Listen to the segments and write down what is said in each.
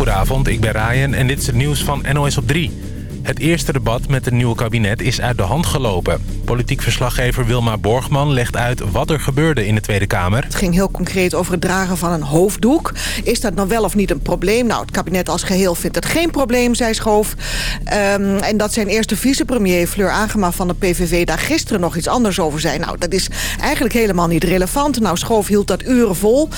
Goedenavond, ik ben Ryan en dit is het nieuws van NOS op 3. Het eerste debat met het nieuwe kabinet is uit de hand gelopen. Politiek verslaggever Wilma Borgman legt uit wat er gebeurde in de Tweede Kamer. Het ging heel concreet over het dragen van een hoofddoek. Is dat nou wel of niet een probleem? Nou, het kabinet als geheel vindt het geen probleem, zei Schoof. Um, en dat zijn eerste vicepremier Fleur Agema van de PVV... daar gisteren nog iets anders over zei. Nou, dat is eigenlijk helemaal niet relevant. Nou, Schoof hield dat uren vol.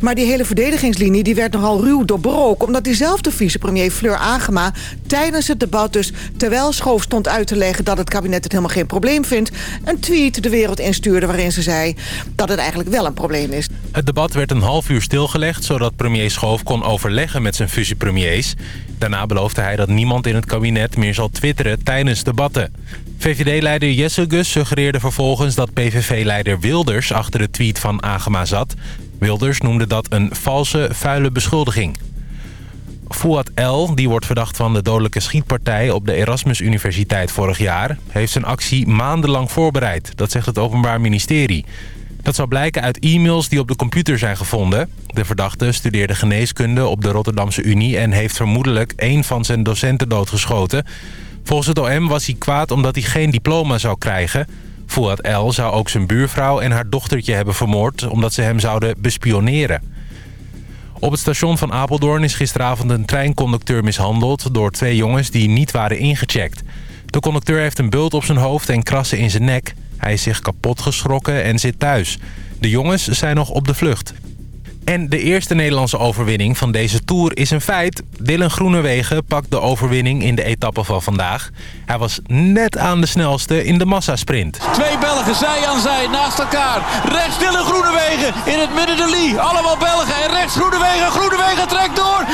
Maar die hele verdedigingslinie die werd nogal ruw doorbroken... omdat diezelfde vicepremier Fleur Agema tijdens het debat... dus terwijl Schoof stond uit te leggen dat het kabinet het helemaal geen probleem vindt... een tweet de wereld instuurde waarin ze zei dat het eigenlijk wel een probleem is. Het debat werd een half uur stilgelegd... zodat premier Schoof kon overleggen met zijn fusiepremiers. Daarna beloofde hij dat niemand in het kabinet meer zal twitteren tijdens debatten. VVD-leider Jesse Gus suggereerde vervolgens dat PVV-leider Wilders achter de tweet van Agema zat. Wilders noemde dat een valse, vuile beschuldiging. Fouad El, die wordt verdacht van de dodelijke schietpartij op de Erasmus Universiteit vorig jaar... heeft zijn actie maandenlang voorbereid, dat zegt het Openbaar Ministerie. Dat zou blijken uit e-mails die op de computer zijn gevonden. De verdachte studeerde geneeskunde op de Rotterdamse Unie... en heeft vermoedelijk een van zijn docenten doodgeschoten. Volgens het OM was hij kwaad omdat hij geen diploma zou krijgen... Fouad El zou ook zijn buurvrouw en haar dochtertje hebben vermoord... omdat ze hem zouden bespioneren. Op het station van Apeldoorn is gisteravond een treinconducteur mishandeld... door twee jongens die niet waren ingecheckt. De conducteur heeft een bult op zijn hoofd en krassen in zijn nek. Hij is zich kapot geschrokken en zit thuis. De jongens zijn nog op de vlucht. En de eerste Nederlandse overwinning van deze Tour is een feit. Dylan Groenewegen pakt de overwinning in de etappe van vandaag. Hij was net aan de snelste in de massasprint. Twee Belgen, zij aan zij, naast elkaar. Rechts Dylan Groenewegen, in het midden de Lee. Allemaal Belgen en rechts Groenewegen. Groenewegen trekt door.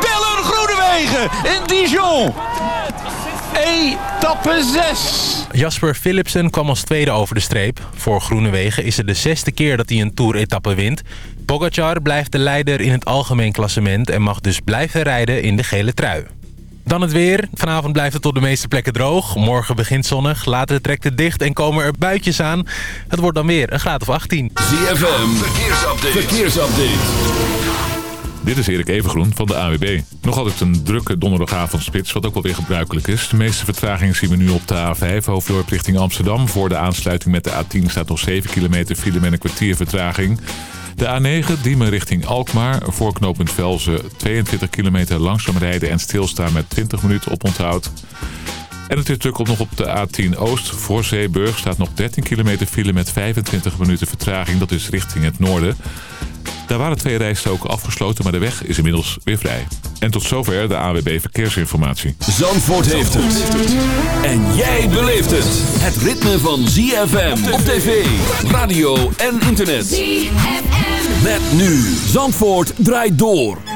Dylan Groenewegen in Dijon. Etappe 6. Jasper Philipsen kwam als tweede over de streep. Voor Groenewegen is het de zesde keer dat hij een Tour-etappe wint. Pogacar blijft de leider in het algemeen klassement... en mag dus blijven rijden in de gele trui. Dan het weer. Vanavond blijft het tot de meeste plekken droog. Morgen begint zonnig, later trekt het dicht en komen er buitjes aan. Het wordt dan weer een graad of 18. ZFM, verkeersupdate. verkeersupdate. Dit is Erik Evengroen van de AWB. Nog altijd een drukke donderdagavondspits, wat ook wel weer gebruikelijk is. De meeste vertraging zien we nu op de A5, hoofddorp richting Amsterdam. Voor de aansluiting met de A10 staat nog 7 kilometer file met een kwartier vertraging. De A9, Diemen richting Alkmaar. Voor knooppunt Velzen 22 kilometer langzaam rijden en stilstaan met 20 minuten op onthoud. En het is druk op nog op de A10 Oost. Voor Zeeburg staat nog 13 kilometer file met 25 minuten vertraging. Dat is richting het noorden. Daar waren twee rijstroken afgesloten, maar de weg is inmiddels weer vrij. En tot zover de AWB Verkeersinformatie. Zandvoort heeft het. En jij beleeft het. Het ritme van ZFM op tv, radio en internet. ZFM. Met nu. Zandvoort draait door.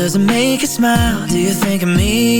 Does it make you smile? Do you think of me?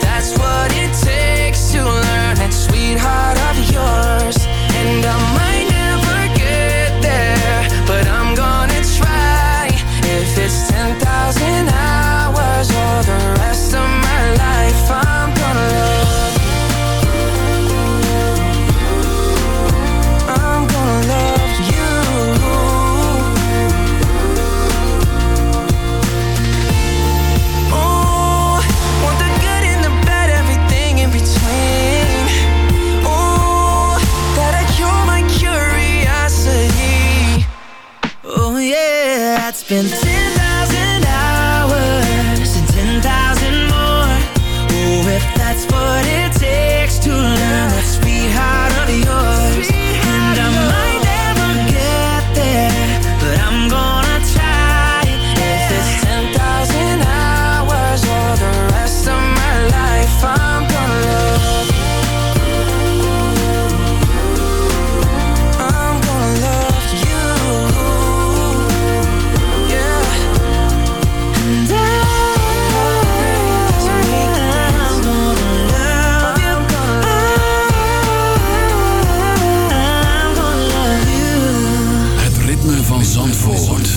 van Zandvoort.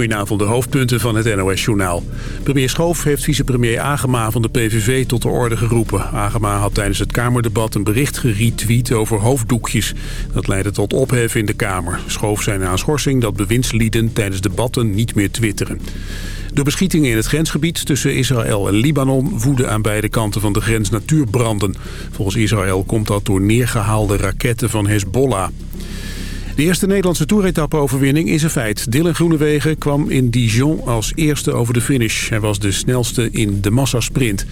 Goedenavond, de hoofdpunten van het NOS-journaal. Premier Schoof heeft vicepremier Agema van de PVV tot de orde geroepen. Agema had tijdens het Kamerdebat een bericht geretweet over hoofddoekjes. Dat leidde tot ophef in de Kamer. Schoof zei na schorsing dat bewindslieden tijdens debatten niet meer twitteren. De beschietingen in het grensgebied tussen Israël en Libanon voeden aan beide kanten van de grens natuurbranden. Volgens Israël komt dat door neergehaalde raketten van Hezbollah. De eerste Nederlandse toeretappe-overwinning is een feit. Dylan Groenewegen kwam in Dijon als eerste over de finish. Hij was de snelste in de massasprint.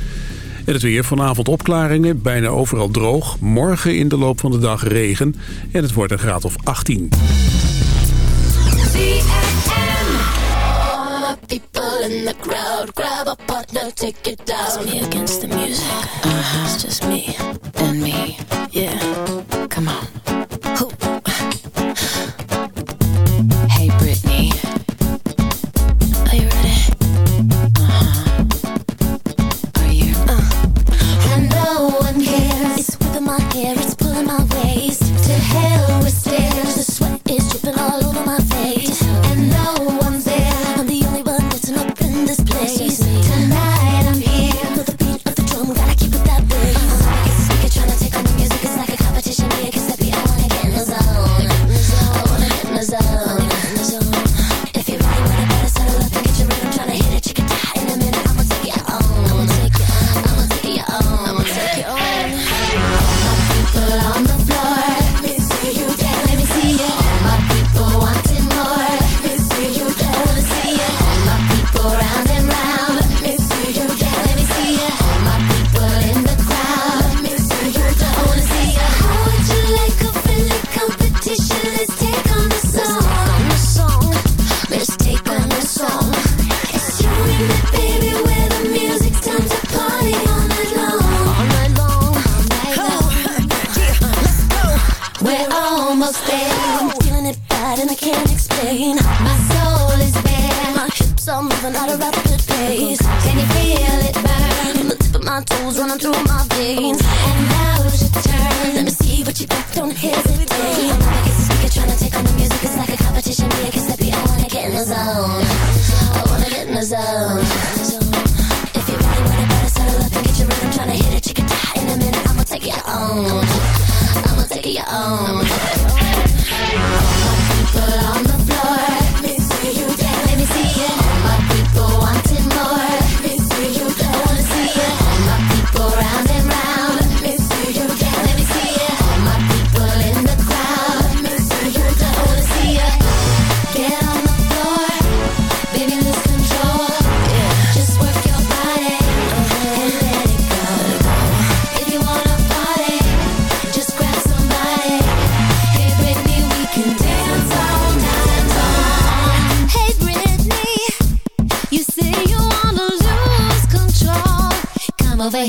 En het weer vanavond opklaringen, bijna overal droog. Morgen in de loop van de dag regen en het wordt een graad of 18. people in the crowd grab a partner take it down me against the music uh-huh. yeah come on screens And now it's your turn. Let me see what you got, don't hesitate I'm like a speaker trying to take on the music. It's like a competition, be a kiss that I wanna get in the zone. I wanna get in the zone. If you really want it, better settle up and get your rhythm Tryna hit it, you can die in a minute I'ma take it your own. I'ma take it your own.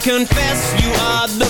confess you are the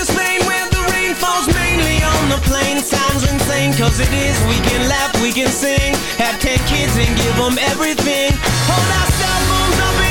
Cause it is, we can laugh, we can sing. Have ten kids and give them everything. Hold our cell phones up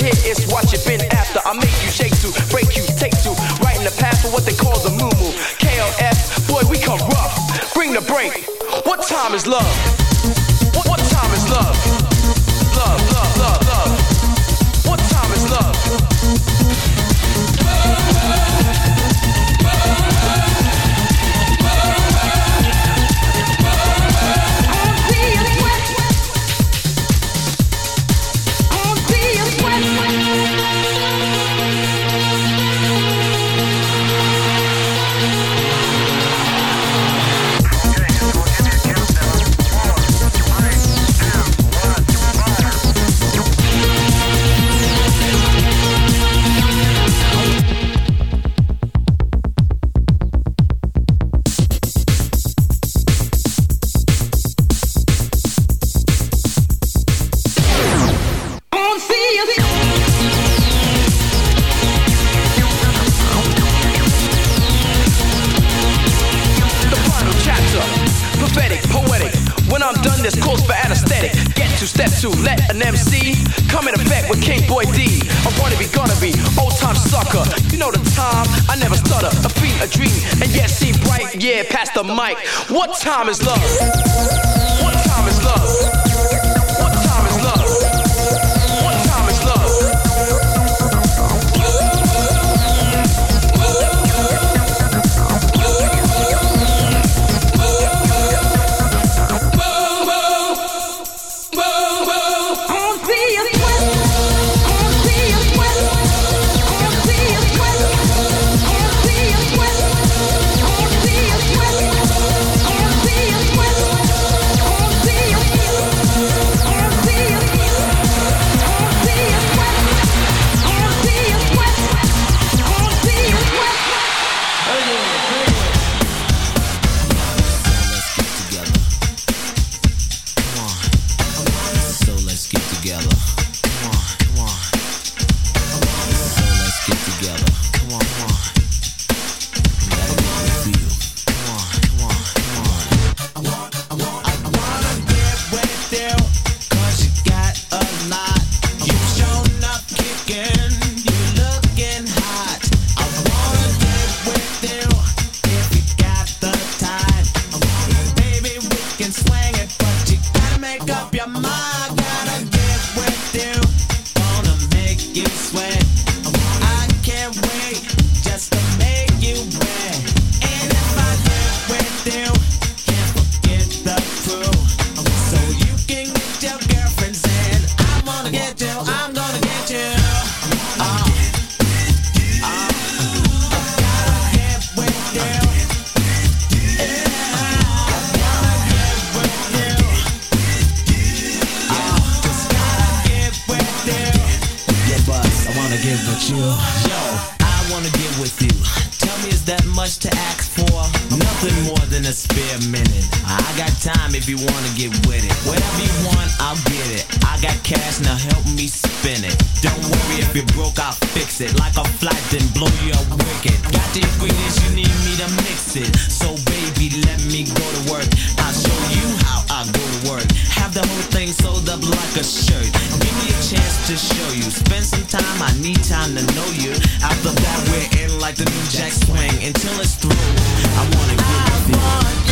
It's what you've been after. I make you shake to, break you, take to. Right in the path for what they call the moo KLF, boy, we come rough. Bring the break. What time is love? yo, wicked. Got the ingredients, you need me to mix it. So baby, let me go to work. I'll show you how I go to work. Have the whole thing sold up like a shirt. Give me a chance to show you. Spend some time, I need time to know you. After that, we're in like the new Jack Swing. Until it's through, I wanna get with you.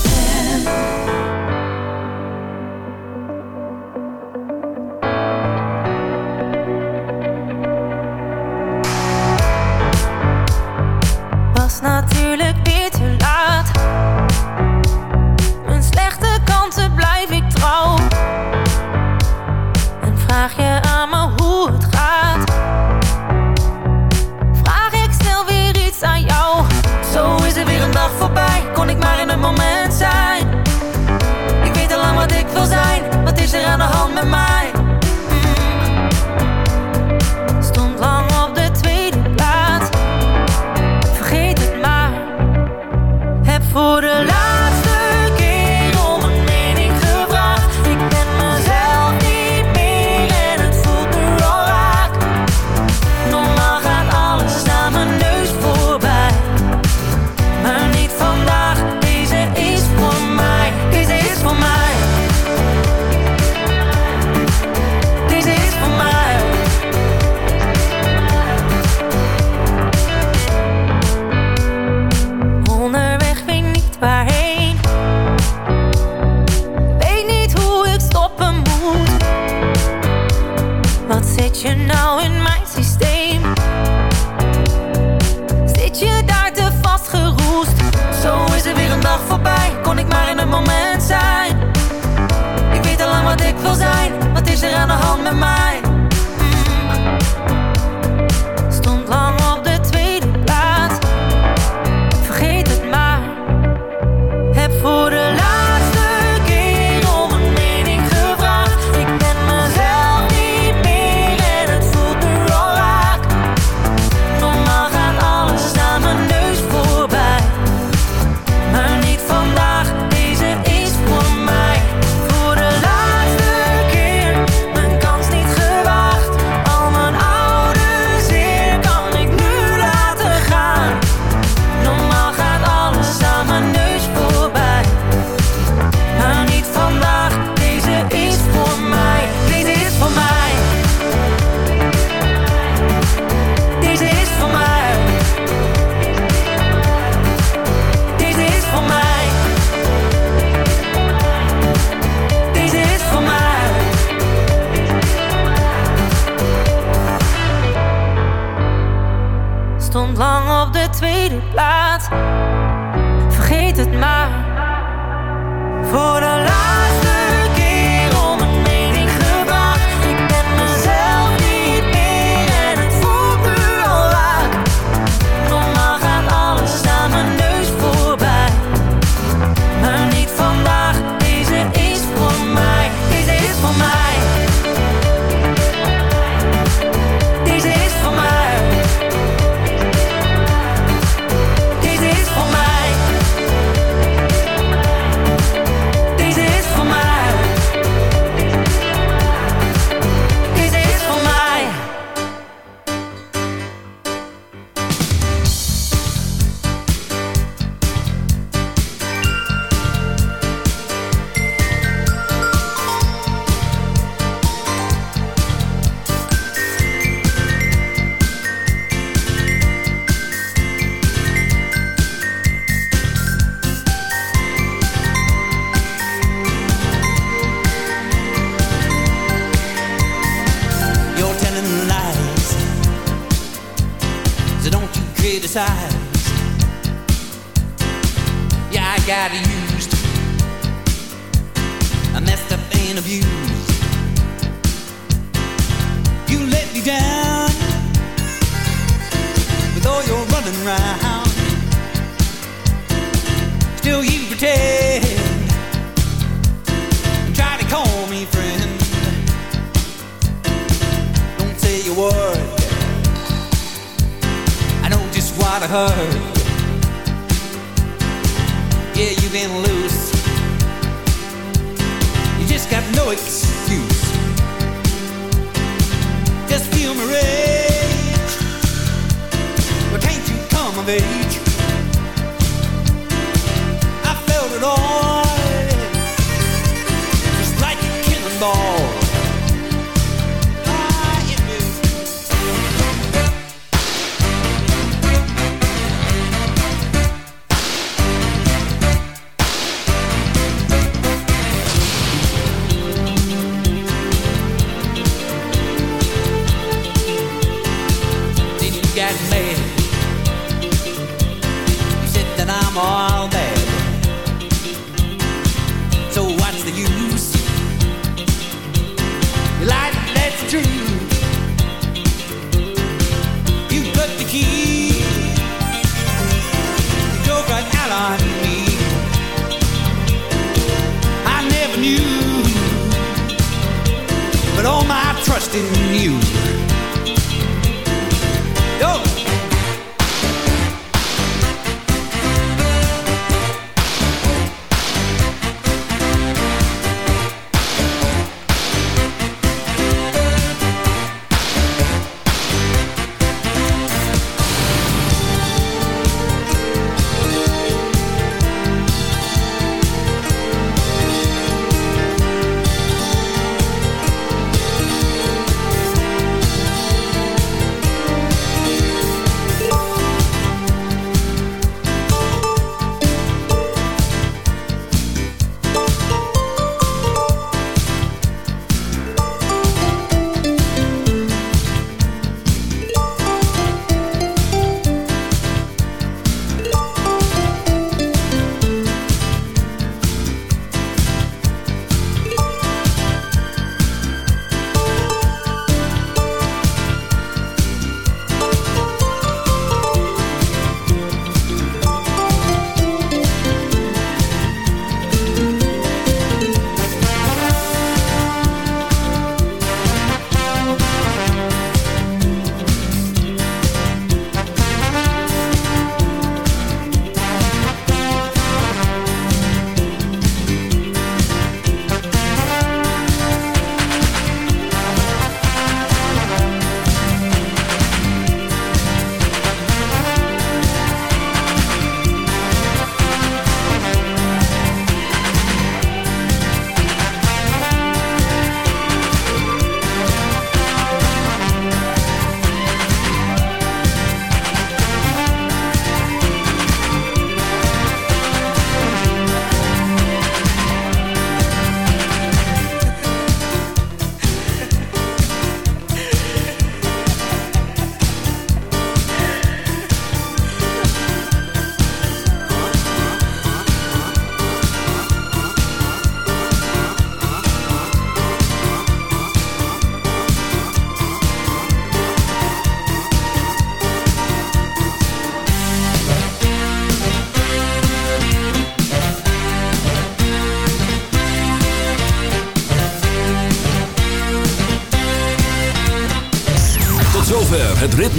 age?